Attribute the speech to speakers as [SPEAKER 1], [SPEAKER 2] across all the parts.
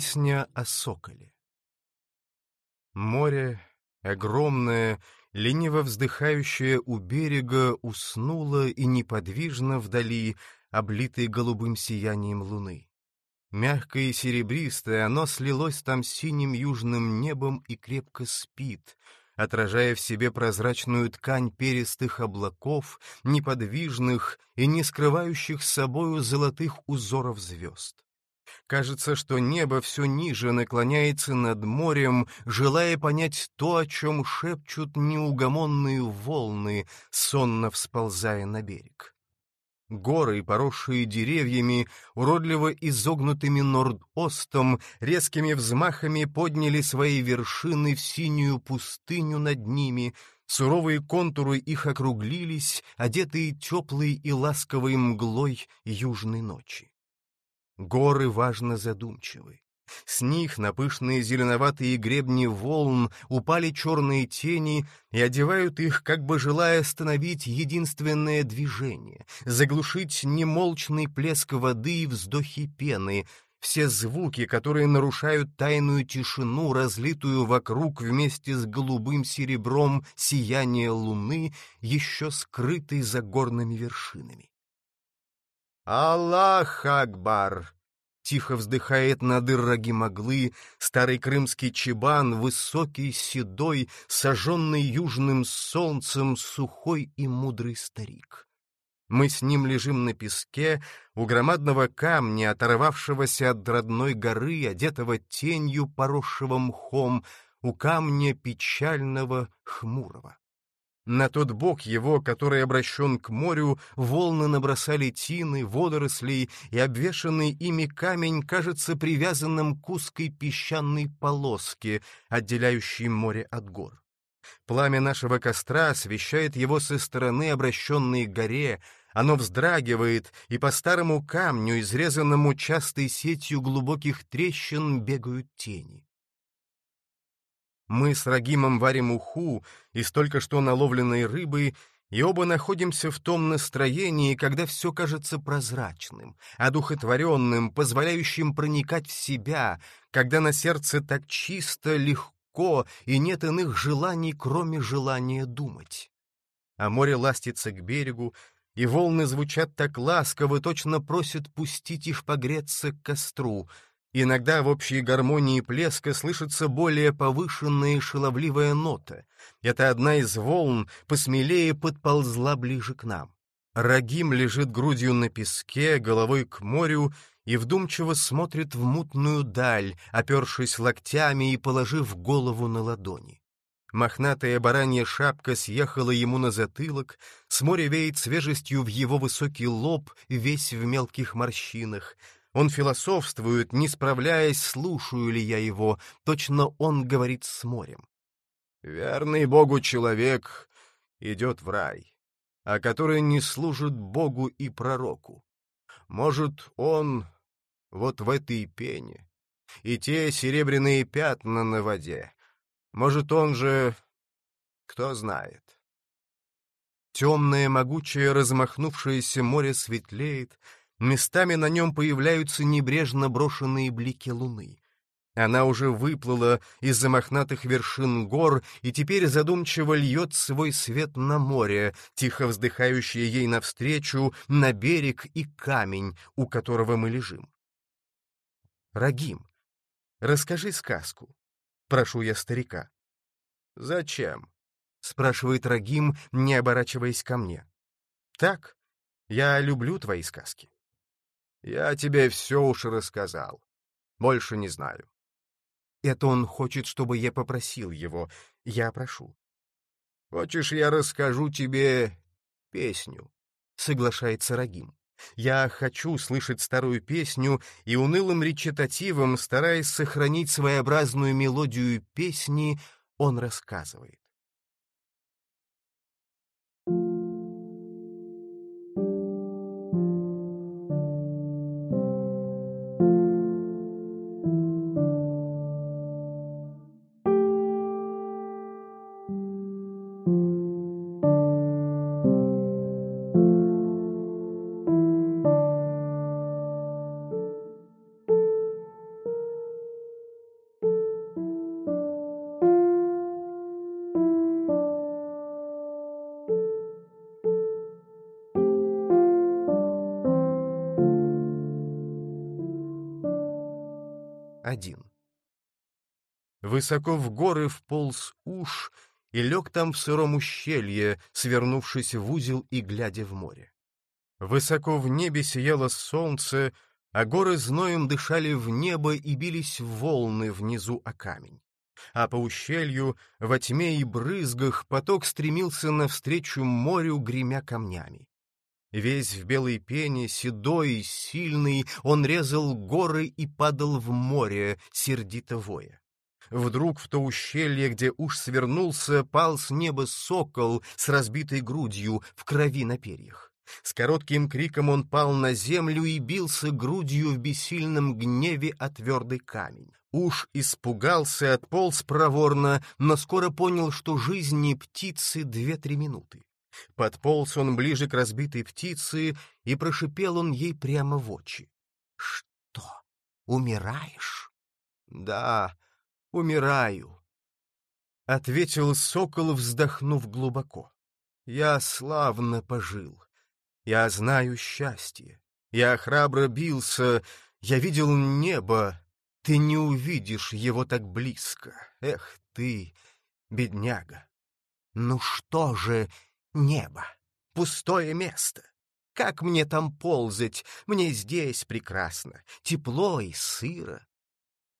[SPEAKER 1] Песня о соколе Море, огромное, лениво вздыхающее у берега, уснуло и неподвижно вдали, облитое голубым сиянием луны. Мягкое и серебристое, оно слилось там синим южным небом и крепко спит, отражая в себе прозрачную ткань перистых облаков, неподвижных и не скрывающих собою золотых узоров звезд. Кажется, что небо все ниже наклоняется над морем, желая понять то, о чем шепчут неугомонные волны, сонно всползая на берег. Горы, поросшие деревьями, уродливо изогнутыми норд-остом, резкими взмахами подняли свои вершины в синюю пустыню над ними, суровые контуры их округлились, одетые теплой и ласковой мглой южной ночи. Горы важно задумчивы. С них на пышные зеленоватые гребни волн упали черные тени и одевают их, как бы желая остановить единственное движение, заглушить немолчный плеск воды и вздохи пены, все звуки, которые нарушают тайную тишину, разлитую вокруг вместе с голубым серебром сияния луны, еще скрытой за горными вершинами. «Аллах Акбар!» Тихо вздыхает над Ирраги Маглы старый крымский чебан, высокий, седой, сожженный южным солнцем, сухой и мудрый старик. Мы с ним лежим на песке, у громадного камня, оторвавшегося от родной горы, одетого тенью, поросшего мхом, у камня печального, хмурого. На тот бок его, который обращен к морю, волны набросали тины, водорослей, и обвешанный ими камень кажется привязанным к узкой песчаной полоске, отделяющей море от гор. Пламя нашего костра освещает его со стороны, обращенной к горе, оно вздрагивает, и по старому камню, изрезанному частой сетью глубоких трещин, бегают тени. Мы с Рагимом варим уху из только что наловленной рыбы, и оба находимся в том настроении, когда все кажется прозрачным, одухотворенным, позволяющим проникать в себя, когда на сердце так чисто, легко, и нет иных желаний, кроме желания думать. А море ластится к берегу, и волны звучат так ласково, точно просят пустить их погреться к костру — Иногда в общей гармонии плеска слышится более повышенная и шаловливая нота. Это одна из волн посмелее подползла ближе к нам. Рагим лежит грудью на песке, головой к морю и вдумчиво смотрит в мутную даль, опершись локтями и положив голову на ладони. Мохнатая баранья шапка съехала ему на затылок, с моря веет свежестью в его высокий лоб, весь в мелких морщинах — он философствует, не справляясь, слушаю ли я его, точно он говорит с морем. Верный Богу человек идет в рай, а который не служит Богу и пророку. Может, он вот в этой пене, и те серебряные пятна на воде. Может, он же... кто знает. Темное, могучее, размахнувшееся море светлеет, Местами на нем появляются небрежно брошенные блики луны. Она уже выплыла из-за мохнатых вершин гор и теперь задумчиво льет свой свет на море, тихо вздыхающее ей навстречу, на берег и камень, у которого мы лежим. Рагим, расскажи сказку. Прошу я старика. «Зачем?» — спрашивает Рагим, не оборачиваясь ко мне. «Так, я люблю твои сказки». Я тебе все уж рассказал. Больше не знаю. Это он хочет, чтобы я попросил его. Я прошу. Хочешь, я расскажу тебе песню? Соглашается Рагим. Я хочу слышать старую песню, и унылым речитативом, стараясь сохранить своеобразную мелодию песни, он рассказывает. Один. Высоко в горы вполз уж и лег там в сыром ущелье, свернувшись в узел и глядя в море. Высоко в небе сияло солнце, а горы зноем дышали в небо и бились волны внизу о камень. А по ущелью, во тьме и брызгах, поток стремился навстречу морю, гремя камнями. Весь в белой пене, седой и сильный, он резал горы и падал в море, сердито воя. Вдруг в то ущелье, где уж свернулся, пал с неба сокол с разбитой грудью в крови на перьях. С коротким криком он пал на землю и бился грудью в бессильном гневе о твердый камень. Уж испугался, отполз проворно, но скоро понял, что жизни птицы две-три минуты. Подполз он ближе к разбитой птице, и прошипел он ей прямо в очи. — Что, умираешь? — Да, умираю. Ответил сокол, вздохнув глубоко. Я славно пожил. Я знаю счастье. Я храбро бился. Я видел небо. Ты не увидишь его так близко. Эх ты, бедняга. Ну что же небо? Пустое место. Как мне там ползать? Мне здесь прекрасно. Тепло и сыро.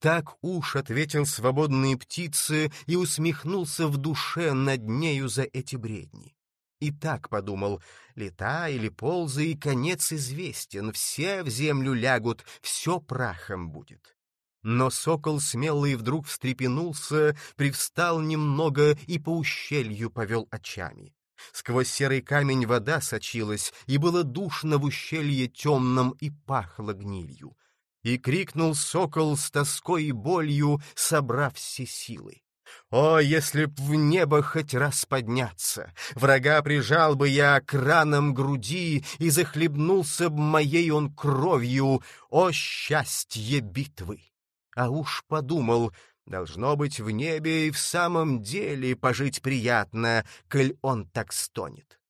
[SPEAKER 1] Так уж ответил свободные птицы и усмехнулся в душе над нею за эти бредни. И так подумал, лета или ползай, конец известен, все в землю лягут, все прахом будет. Но сокол смелый вдруг встрепенулся, привстал немного и по ущелью повел очами. Сквозь серый камень вода сочилась, и было душно в ущелье темном и пахло гнилью. И крикнул сокол с тоской и болью, собрав все силы. О, если б в небо хоть раз подняться! Врага прижал бы я к ранам груди и захлебнулся б моей он кровью! О, счастье битвы! А уж подумал, должно быть в небе и в самом деле пожить приятно, коль он так стонет.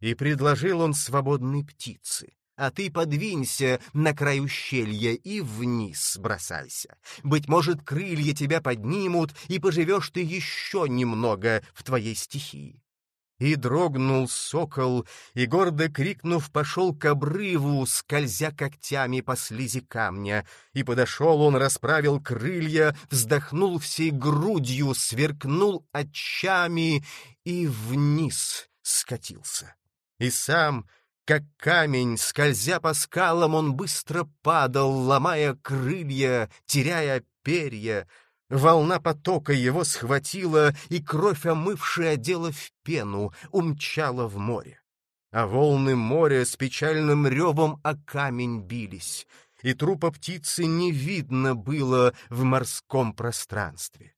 [SPEAKER 1] И предложил он свободной птице а ты подвинься на край ущелья и вниз бросайся. Быть может, крылья тебя поднимут, и поживешь ты еще немного в твоей стихии. И дрогнул сокол, и, гордо крикнув, пошел к обрыву, скользя когтями по слизи камня. И подошел он, расправил крылья, вздохнул всей грудью, сверкнул очами и вниз скатился. И сам как камень, скользя по скалам, он быстро падал, ломая крылья, теряя перья. Волна потока его схватила, и кровь, омывшая, одела в пену, умчала в море. А волны моря с печальным ревом о камень бились, и трупа птицы не видно было в морском пространстве.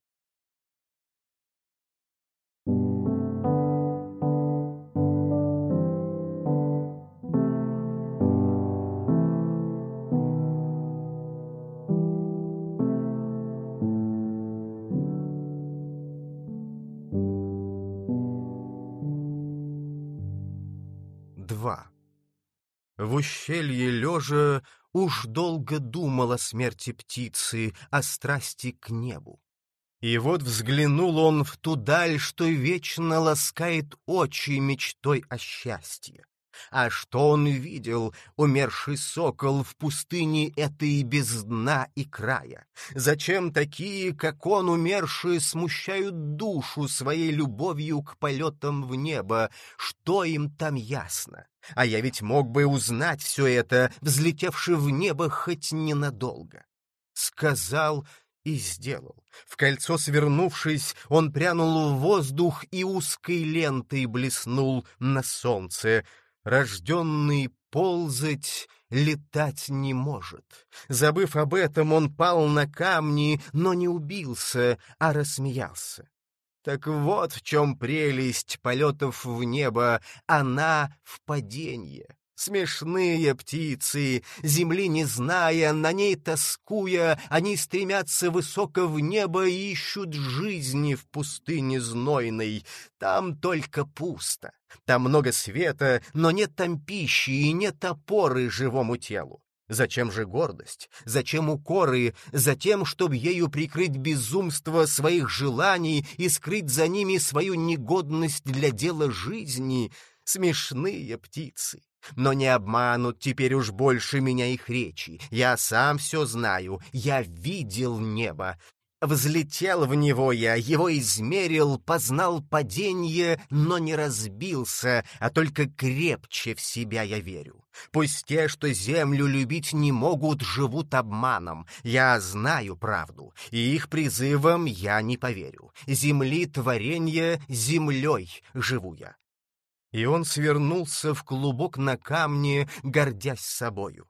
[SPEAKER 1] В ущелье лежа уж долго думал о смерти птицы, о страсти к небу. И вот взглянул он в ту даль, что вечно ласкает очи мечтой о счастье. А что он видел, умерший сокол в пустыне этой без дна и края? Зачем такие, как он, умершие, смущают душу своей любовью к полетам в небо? Что им там ясно? А я ведь мог бы узнать все это, взлетевши в небо хоть ненадолго. Сказал и сделал. В кольцо свернувшись, он прянул в воздух и узкой лентой блеснул на солнце — Рожденный ползать, летать не может. Забыв об этом, он пал на камни, но не убился, а рассмеялся. Так вот в чем прелесть полетов в небо, она в паденье. Смешные птицы, земли не зная, на ней тоскуя, они стремятся высоко в небо и ищут жизни в пустыне знойной. Там только пусто. Там много света, но нет там пищи и нет опоры живому телу. Зачем же гордость? Зачем укоры? Затем, чтобы ею прикрыть безумство своих желаний и скрыть за ними свою негодность для дела жизни? Смешные птицы. Но не обманут теперь уж больше меня их речи. Я сам все знаю, я видел небо. Взлетел в него я, его измерил, познал падение, но не разбился, а только крепче в себя я верю. Пусть те, что землю любить не могут, живут обманом. Я знаю правду, и их призывам я не поверю. Земли творенье землей живу я. И он свернулся в клубок на камне, гордясь собою.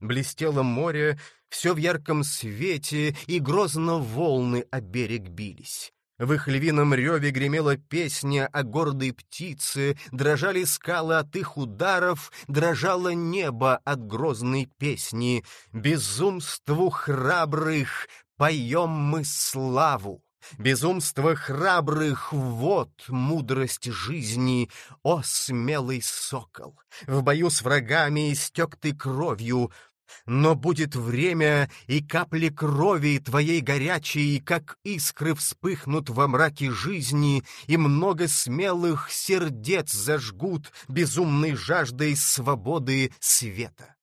[SPEAKER 1] Блестело море, все в ярком свете, и грозно волны о берег бились. В их львином реве гремела песня о гордой птице, дрожали скалы от их ударов, дрожало небо от грозной песни. Безумству храбрых поем мы славу. Безумство храбрых — вот мудрость жизни, о смелый сокол! В бою с врагами истек ты кровью, но будет время, и капли крови твоей горячей, как искры вспыхнут во мраке жизни, и много смелых сердец зажгут безумной жаждой свободы света.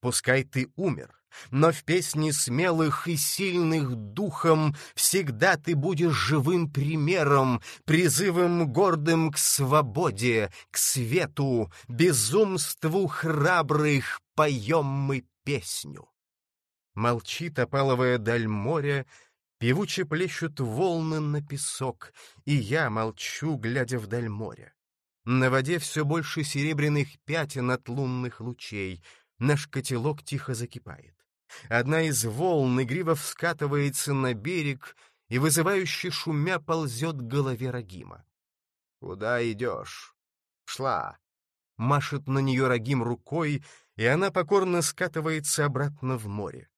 [SPEAKER 1] Пускай ты умер, но в песне смелых и сильных духом всегда ты будешь живым примером, призывом гордым к свободе, к свету, безумству храбрых поем мы песню. Молчит опаловая даль моря, певуче плещут волны на песок, и я молчу, глядя вдаль моря. На воде все больше серебряных пятен от лунных лучей — Наш котелок тихо закипает. Одна из волн игриво вскатывается на берег и, вызывающе шумя, ползет к голове Рагима. «Куда идешь?» «Шла!» Машет на нее Рагим рукой, и она покорно скатывается обратно в море.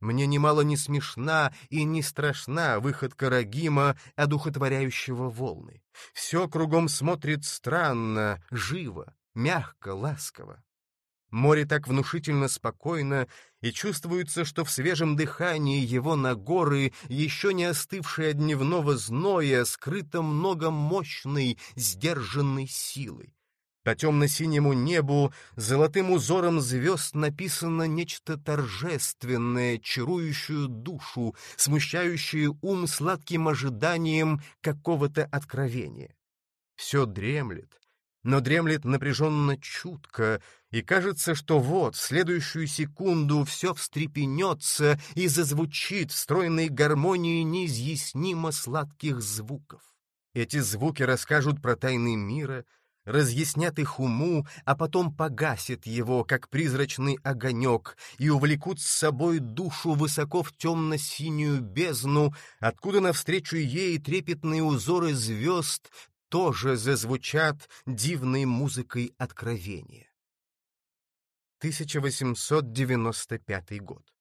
[SPEAKER 1] Мне немало не смешна и не страшна выходка Рагима, одухотворяющего волны. Все кругом смотрит странно, живо, мягко, ласково. Море так внушительно спокойно, и чувствуется, что в свежем дыхании его на горы, еще не остывшей от дневного зноя, скрыто много мощной, сдержанной силы. По темно-синему небу золотым узором звезд написано нечто торжественное, чарующую душу, смущающее ум сладким ожиданием какого-то откровения. Все дремлет, но дремлет напряженно чутко, и кажется, что вот, в следующую секунду все встрепенется и зазвучит в стройной гармонии неизъяснимо сладких звуков. Эти звуки расскажут про тайны мира, разъяснят их уму, а потом погасят его, как призрачный огонек, и увлекут с собой душу высоко в темно-синюю бездну, откуда навстречу ей трепетные узоры звезд тоже зазвучат дивной музыкой откровения. 1895 год.